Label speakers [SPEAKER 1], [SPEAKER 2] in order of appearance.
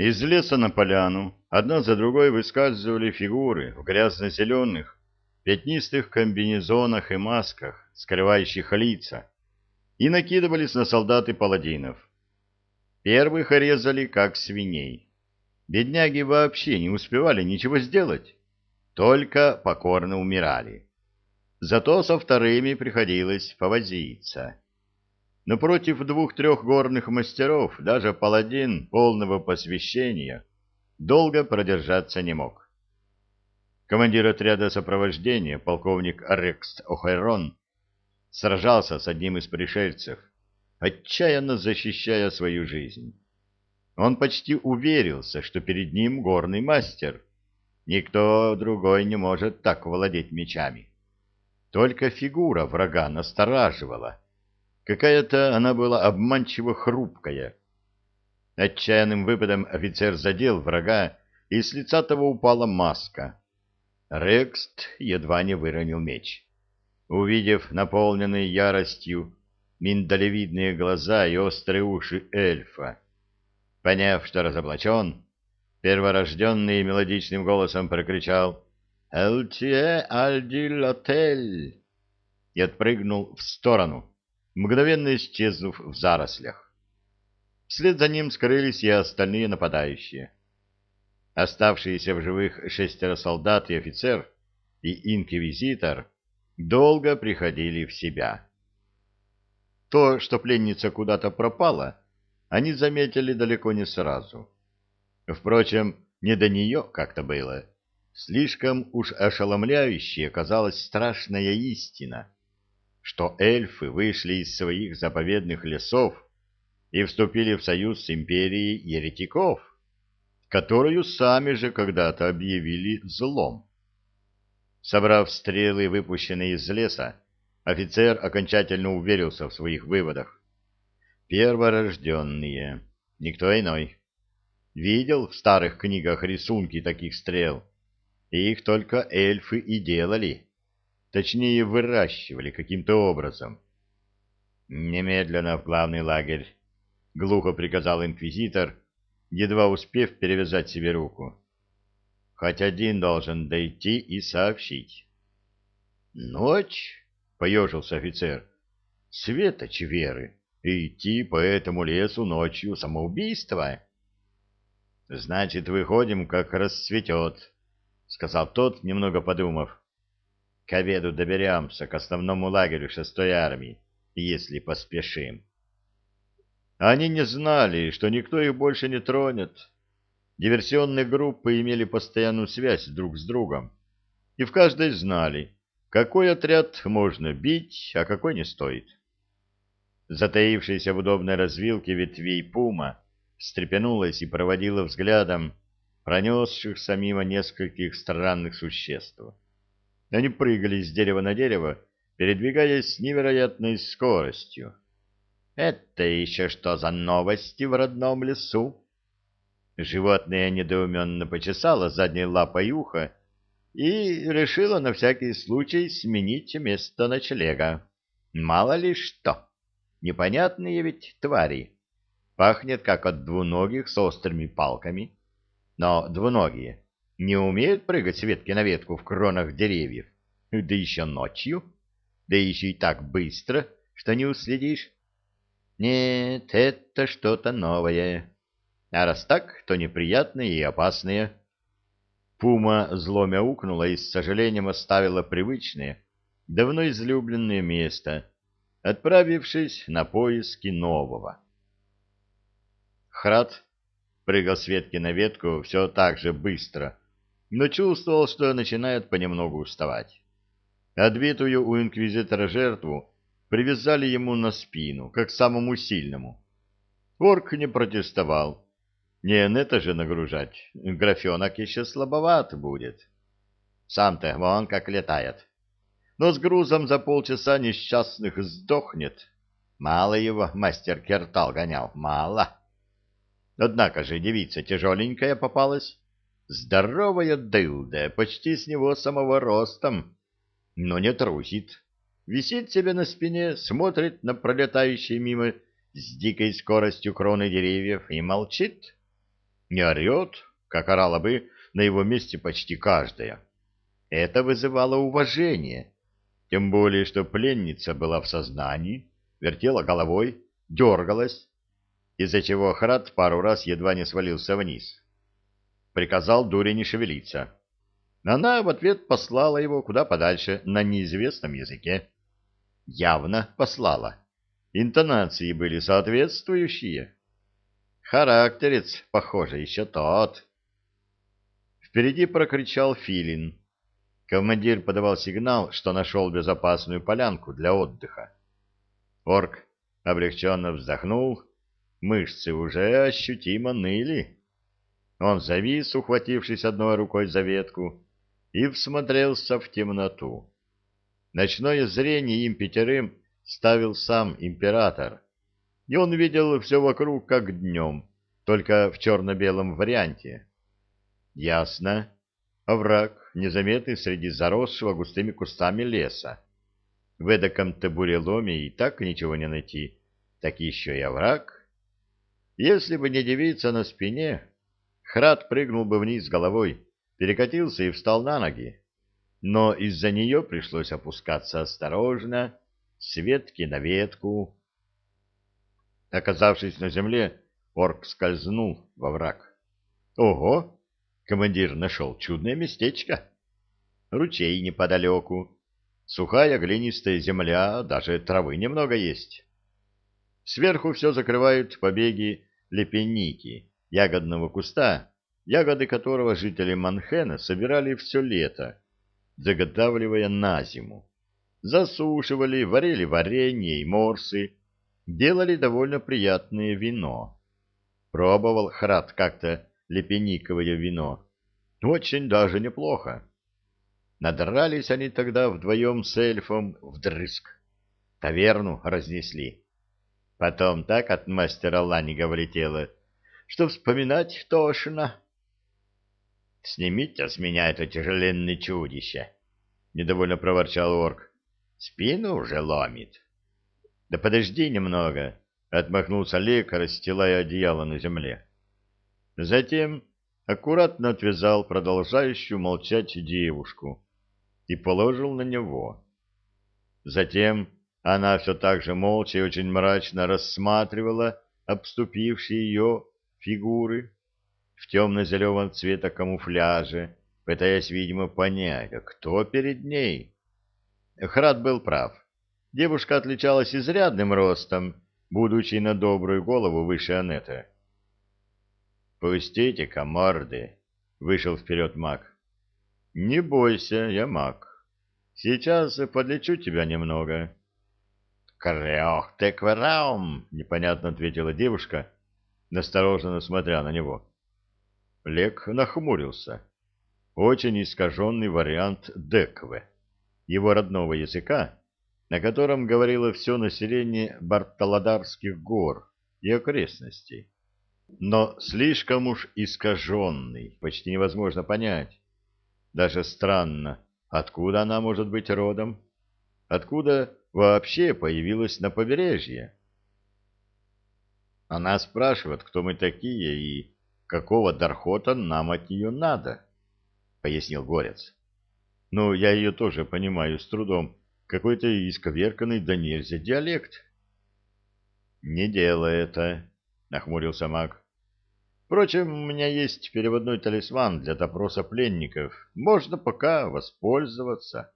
[SPEAKER 1] Из леса на поляну одна за другой выскальзывали фигуры в грязно-зеленых, пятнистых комбинезонах и масках, скрывающих лица, и накидывались на солдат и паладинов. Первых резали, как свиней. Бедняги вообще не успевали ничего сделать, только покорно умирали. Зато со вторыми приходилось повозиться. Но против двух-трех горных мастеров даже паладин полного посвящения долго продержаться не мог. Командир отряда сопровождения, полковник Рекс Охайрон, сражался с одним из пришельцев, отчаянно защищая свою жизнь. Он почти уверился, что перед ним горный мастер. Никто другой не может так владеть мечами. Только фигура врага настораживала. Какая-то она была обманчиво хрупкая. Отчаянным выпадом офицер задел врага, и с лица того упала маска. Рекст едва не выронил меч. Увидев наполненные яростью миндалевидные глаза и острые уши эльфа, поняв, что разоблачен, перворожденный мелодичным голосом прокричал «Элтие альдилотель!» и отпрыгнул в сторону, мгновенно исчезнув в зарослях. Вслед за ним скрылись и остальные нападающие. Оставшиеся в живых шестеро солдат и офицер и инквизитор долго приходили в себя. То, что пленница куда-то пропала, они заметили далеко не сразу. Впрочем, не до нее как-то было. Слишком уж ошеломляющей оказалась страшная истина, что эльфы вышли из своих заповедных лесов и вступили в союз с империей еретиков, которую сами же когда-то объявили злом. Собрав стрелы, выпущенные из леса, офицер окончательно уверился в своих выводах. Перворожденные, никто иной. Видел в старых книгах рисунки таких стрел, и их только эльфы и делали, точнее выращивали каким-то образом. «Немедленно в главный лагерь», — глухо приказал инквизитор, едва успев перевязать себе руку. «Хоть один должен дойти и сообщить». «Ночь?» — поежился офицер. «Светоч веры. Идти по этому лесу ночью самоубийство?» «Значит, выходим, как расцветет», — сказал тот, немного подумав. «К обеду доберемся к основному лагерю шестой армии, если поспешим». Они не знали, что никто их больше не тронет. Диверсионные группы имели постоянную связь друг с другом, и в каждой знали, какой отряд можно бить, а какой не стоит. Затаившаяся в удобной развилке ветвей пума встрепенулась и проводила взглядом пронесшихся мимо нескольких странных существ. Они прыгали с дерева на дерево, передвигаясь с невероятной скоростью. «Это еще что за новости в родном лесу?» Животное недоуменно почесало задней лапой ухо и решило на всякий случай сменить место ночлега. Мало ли что, непонятные ведь твари пахнет как от двуногих с острыми палками. Но двуногие не умеют прыгать с ветки на ветку в кронах деревьев, да еще ночью, да еще и так быстро, что не уследишь. Нет, это что-то новое. А раз так, то неприятное и опасное. Пума зло мяукнула и с сожалением оставила привычное, давно излюбленное место, отправившись на поиски нового. Храд прыгал с ветки на ветку все так же быстро, но чувствовал, что начинает понемногу уставать. Отбитую у инквизитора жертву привязали ему на спину, как самому сильному. Орк не протестовал. Не это же нагружать, графенок еще слабоват будет. Сам-то вон как летает. Но с грузом за полчаса несчастных сдохнет. Мало его мастер Кертал гонял, мало. Однако же девица тяжеленькая попалась. Здоровая дылда, почти с него самого ростом, но не трусит. Висит себе на спине, смотрит на пролетающие мимо с дикой скоростью кроны деревьев и молчит. Не орет, как орала бы на его месте почти каждая. Это вызывало уважение, тем более, что пленница была в сознании, вертела головой, дергалась, из-за чего Храд пару раз едва не свалился вниз. Приказал дуре не шевелиться. Она в ответ послала его куда подальше на неизвестном языке. Явно послала. Интонации были соответствующие. Характерец, похоже, еще тот. Впереди прокричал Филин. Командир подавал сигнал, что нашел безопасную полянку для отдыха. Орк облегченно вздохнул, мышцы уже ощутимо ныли. Он завис, ухватившись одной рукой за ветку, и всмотрелся в темноту. Ночное зрение им пятерым ставил сам император, и он видел все вокруг как днем, только в черно-белом варианте. Ясно. Овраг, незаметный среди заросшего густыми кустами леса. В эдаком-то буреломе и так ничего не найти, так еще и овраг. Если бы не девица на спине, Храд прыгнул бы вниз головой, перекатился и встал на ноги. Но из-за нее пришлось опускаться осторожно, с ветки на ветку. Оказавшись на земле, орк скользнул во враг. Ого! Командир нашел чудное местечко. Ручей неподалеку, сухая глинистая земля, даже травы немного есть. Сверху все закрывают побеги лепенники, ягодного куста, ягоды которого жители Манхэна собирали все лето, заготавливая на зиму. Засушивали, варили варенье и морсы, делали довольно приятное вино. Пробовал Храд как-то лепениковое вино. Очень даже неплохо. Надрались они тогда вдвоем с эльфом вдрызг. Таверну разнесли. Потом так от мастера Ланига влетело, что вспоминать тошно. — Снимите с меня это тяжеленное чудище! — недовольно проворчал орк. — Спину уже ломит. — Да подожди немного! — отмахнулся лекарь, расстилая одеяло на земле. Затем аккуратно отвязал продолжающую молчать девушку и положил на него. Затем она все так же молча и очень мрачно рассматривала обступившие ее фигуры в темно-зеленом цвета камуфляже, пытаясь, видимо, понять, кто перед ней. Храд был прав. Девушка отличалась изрядным ростом, будучи на добрую голову выше Анетты. «Пустите-ка морды!» — вышел вперед маг. «Не бойся, я маг. Сейчас подлечу тебя немного». «Крех ты квараум!» — непонятно ответила девушка, настороженно смотря на него. Лек нахмурился. Очень искаженный вариант деквы, его родного языка, на котором говорило все население Барталадарских гор и окрестностей. Но слишком уж искаженный, почти невозможно понять. Даже странно, откуда она может быть родом? Откуда вообще появилась на побережье? Она спрашивает, кто мы такие и какого дархота нам от нее надо, — пояснил Горец. Ну, я ее тоже понимаю с трудом, какой-то исковерканный да нельзя диалект. — Не делай это, — нахмурился маг. — Впрочем, у меня есть переводной талисман для допроса пленников. Можно пока воспользоваться.